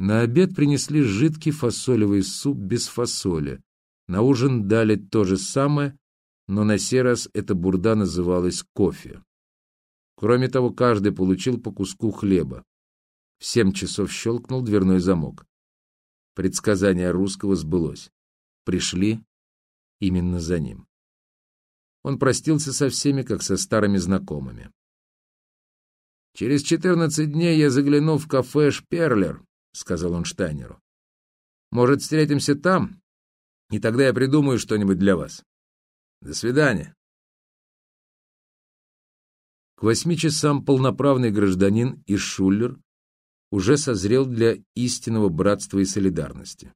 На обед принесли жидкий фасолевый суп без фасоли. На ужин дали то же самое, но на сей раз эта бурда называлась кофе. Кроме того, каждый получил по куску хлеба. В семь часов щелкнул дверной замок. Предсказание русского сбылось. Пришли именно за ним. Он простился со всеми, как со старыми знакомыми. «Через четырнадцать дней я загляну в кафе «Шперлер», — сказал он Штайнеру. «Может, встретимся там, и тогда я придумаю что-нибудь для вас. До свидания». К восьми часам полноправный гражданин и Шуллер уже созрел для истинного братства и солидарности.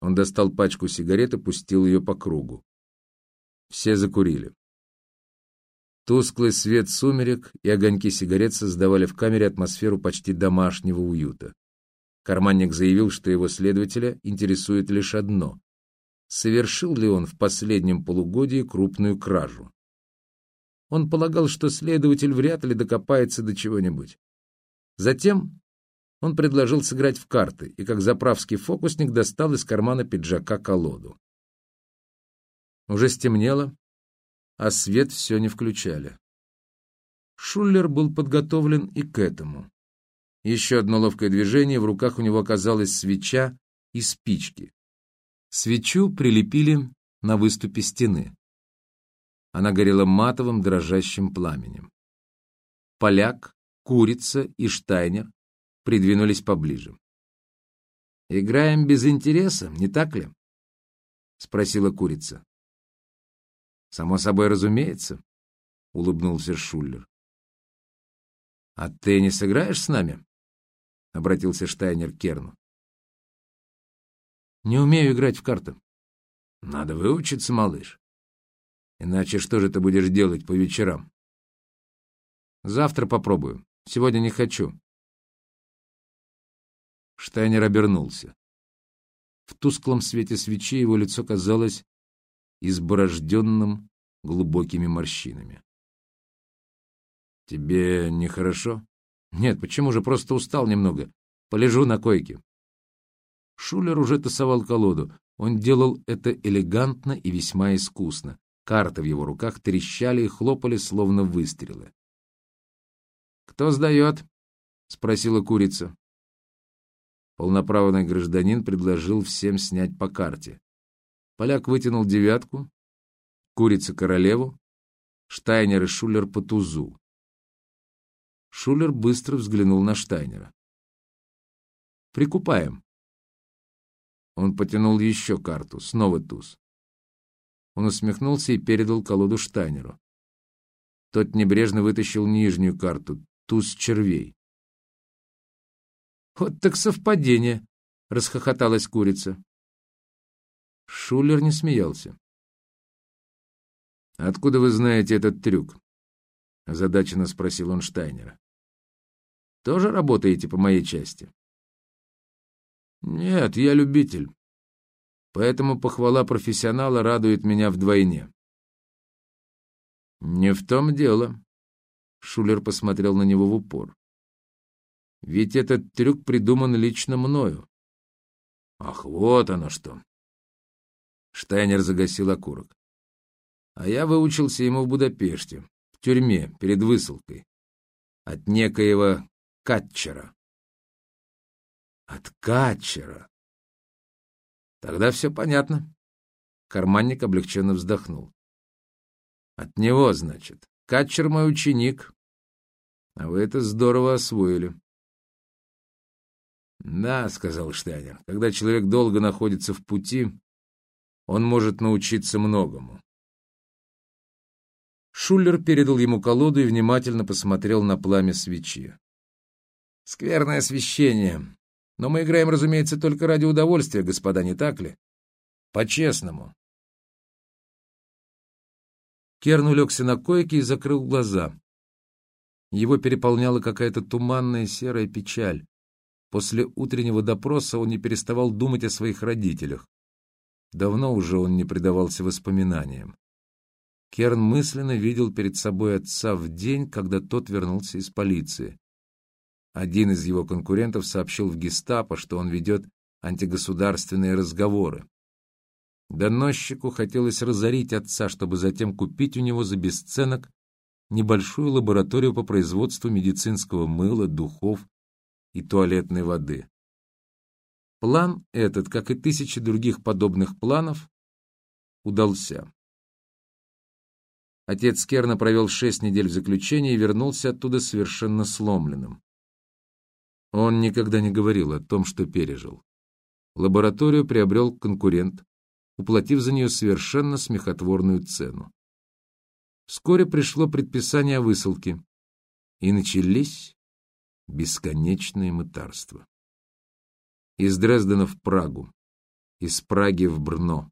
Он достал пачку сигарет и пустил ее по кругу. Все закурили. Тусклый свет сумерек и огоньки сигарет создавали в камере атмосферу почти домашнего уюта. Карманник заявил, что его следователя интересует лишь одно — совершил ли он в последнем полугодии крупную кражу. Он полагал, что следователь вряд ли докопается до чего-нибудь. Затем он предложил сыграть в карты и, как заправский фокусник, достал из кармана пиджака колоду. Уже стемнело, а свет все не включали. Шуллер был подготовлен и к этому. Еще одно ловкое движение, в руках у него оказалась свеча и спички. Свечу прилепили на выступе стены. Она горела матовым дрожащим пламенем. Поляк, Курица и Штайнер придвинулись поближе. «Играем без интереса, не так ли?» — спросила Курица. «Само собой разумеется», — улыбнулся Шуллер. «А ты не сыграешь с нами?» — обратился Штайнер к Керну. «Не умею играть в карты». «Надо выучиться, малыш. Иначе что же ты будешь делать по вечерам?» «Завтра попробую. Сегодня не хочу». Штайнер обернулся. В тусклом свете свечи его лицо казалось изборожденным глубокими морщинами. «Тебе нехорошо?» «Нет, почему же? Просто устал немного. Полежу на койке». Шулер уже тасовал колоду. Он делал это элегантно и весьма искусно. Карты в его руках трещали и хлопали, словно выстрелы. «Кто сдает?» — спросила курица. Полноправный гражданин предложил всем снять по карте. Поляк вытянул девятку, курица — королеву, Штайнер и Шулер по тузу. Шулер быстро взглянул на Штайнера. «Прикупаем». Он потянул еще карту, снова туз. Он усмехнулся и передал колоду Штайнеру. Тот небрежно вытащил нижнюю карту, туз червей. «Вот так совпадение!» — расхохоталась курица. Шулер не смеялся. «Откуда вы знаете этот трюк?» — озадаченно спросил он Штайнера. «Тоже работаете по моей части?» «Нет, я любитель. Поэтому похвала профессионала радует меня вдвойне». «Не в том дело», — Шулер посмотрел на него в упор. «Ведь этот трюк придуман лично мною». «Ах, вот оно что!» Штайнер загасил окурок. А я выучился ему в Будапеште, в тюрьме, перед высылкой. От некоего Катчера. От Катчера. Тогда все понятно. Карманник облегченно вздохнул. От него, значит. Катчер мой ученик. А вы это здорово освоили. Да, сказал Штайнер, когда человек долго находится в пути, он может научиться многому. Шуллер передал ему колоду и внимательно посмотрел на пламя свечи. «Скверное освещение. Но мы играем, разумеется, только ради удовольствия, господа, не так ли? По-честному». Керн улегся на койке и закрыл глаза. Его переполняла какая-то туманная серая печаль. После утреннего допроса он не переставал думать о своих родителях. Давно уже он не предавался воспоминаниям. Керн мысленно видел перед собой отца в день, когда тот вернулся из полиции. Один из его конкурентов сообщил в гестапо, что он ведет антигосударственные разговоры. Доносчику хотелось разорить отца, чтобы затем купить у него за бесценок небольшую лабораторию по производству медицинского мыла, духов и туалетной воды. План этот, как и тысячи других подобных планов, удался. Отец Керна провел шесть недель в заключении и вернулся оттуда совершенно сломленным. Он никогда не говорил о том, что пережил. Лабораторию приобрел конкурент, уплатив за нее совершенно смехотворную цену. Вскоре пришло предписание о высылке, и начались бесконечные мытарства. Из Дрездена в Прагу, из Праги в Брно,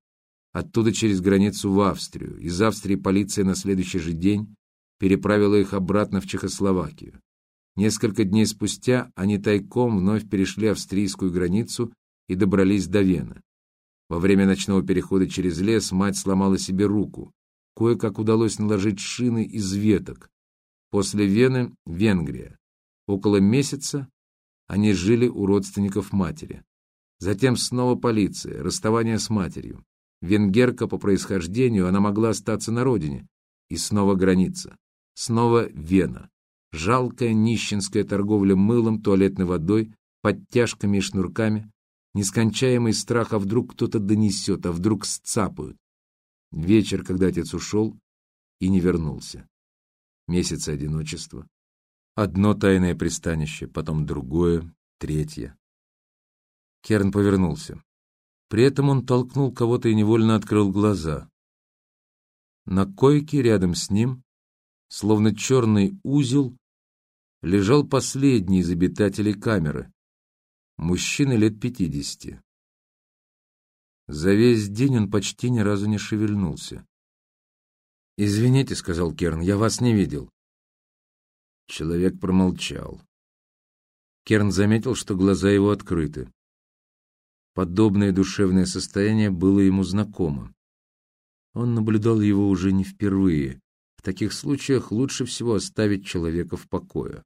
оттуда через границу в Австрию. Из Австрии полиция на следующий же день переправила их обратно в Чехословакию. Несколько дней спустя они тайком вновь перешли австрийскую границу и добрались до Вены. Во время ночного перехода через лес мать сломала себе руку. Кое-как удалось наложить шины из веток. После Вены — Венгрия. Около месяца они жили у родственников матери. Затем снова полиция, расставание с матерью. Венгерка по происхождению, она могла остаться на родине. И снова граница. Снова Вена. Жалкая нищенская торговля мылом, туалетной водой, подтяжками и шнурками. Нескончаемый страх, а вдруг кто-то донесет, а вдруг сцапают. Вечер, когда отец ушел и не вернулся. Месяцы одиночества. Одно тайное пристанище, потом другое, третье. Керн повернулся. При этом он толкнул кого-то и невольно открыл глаза. На койке рядом с ним, словно черный узел, лежал последний из обитателей камеры, мужчина лет пятидесяти. За весь день он почти ни разу не шевельнулся. «Извините», — сказал Керн, — «я вас не видел». Человек промолчал. Керн заметил, что глаза его открыты. Подобное душевное состояние было ему знакомо. Он наблюдал его уже не впервые. В таких случаях лучше всего оставить человека в покое.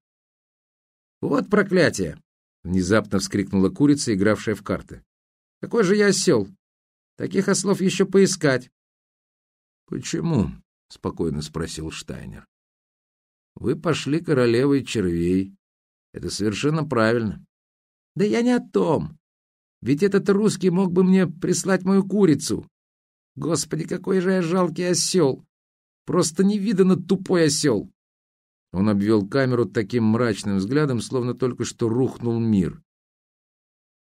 «Вот проклятие!» — внезапно вскрикнула курица, игравшая в карты. «Какой же я осел! Таких ослов еще поискать!» «Почему?» — спокойно спросил Штайнер. «Вы пошли королевой червей. Это совершенно правильно». «Да я не о том. Ведь этот русский мог бы мне прислать мою курицу. Господи, какой же я жалкий осел! Просто невиданно тупой осел!» Он обвел камеру таким мрачным взглядом, словно только что рухнул мир.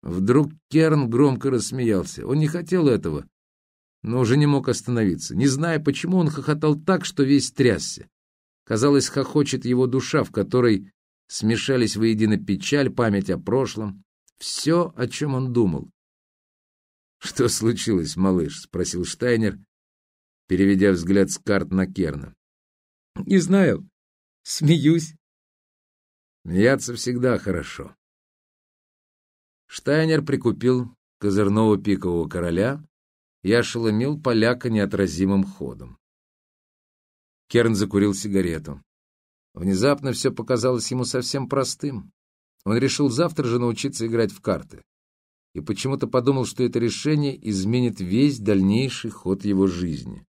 Вдруг Керн громко рассмеялся. Он не хотел этого, но уже не мог остановиться. Не зная, почему, он хохотал так, что весь трясся. Казалось, хохочет его душа, в которой смешались воедино печаль, память о прошлом, все, о чем он думал. «Что случилось, малыш?» — спросил Штайнер, переведя взгляд с карт на Керна. «Не знаю. Смеюсь». «Смеяться всегда хорошо». Штайнер прикупил козырного пикового короля и ошеломил поляка неотразимым ходом. Керн закурил сигарету. Внезапно все показалось ему совсем простым. Он решил завтра же научиться играть в карты. И почему-то подумал, что это решение изменит весь дальнейший ход его жизни.